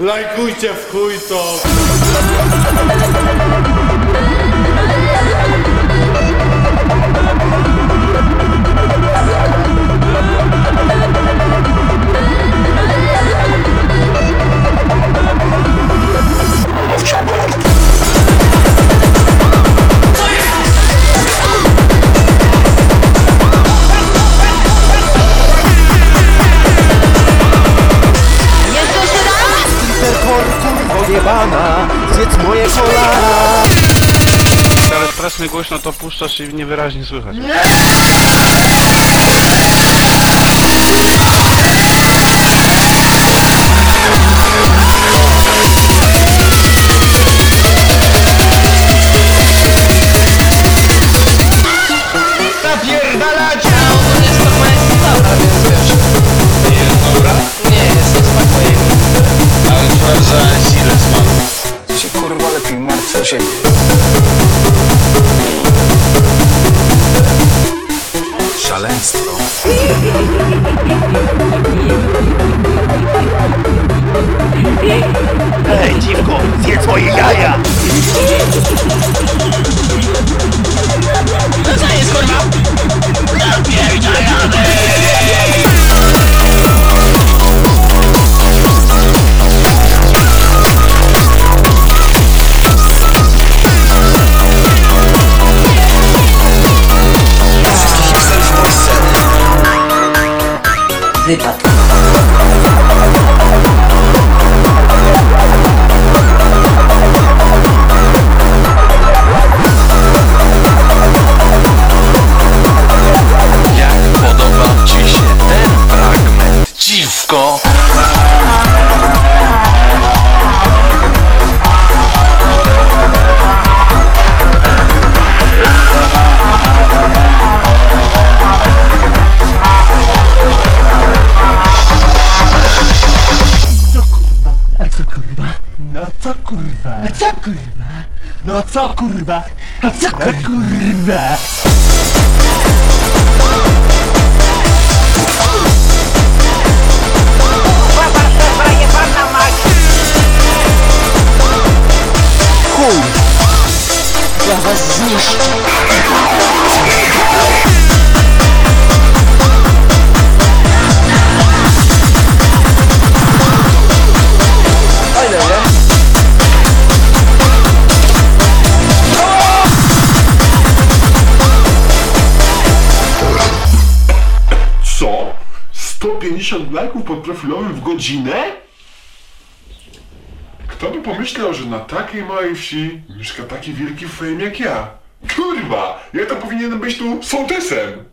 Lajkujcie w chuj to! Kurwo jebana, zjedz moje kolana Ale strasznie głośno to puszczasz i niewyraźnie słychać. 8. Szaleństwo. Ej, dziwko, zjedz moje jaja! Wypad. Jak podoba ci się ten fragment? Dziwko! No co kurwa? No co kurwa? No co kurwa? No co kurwa? Chuj! Ja was 150 lajków pod profilowym w godzinę? Kto by pomyślał, że na takiej małej wsi mieszka taki wielki fame jak ja? Kurwa! Ja to powinienem być tu sołtysem!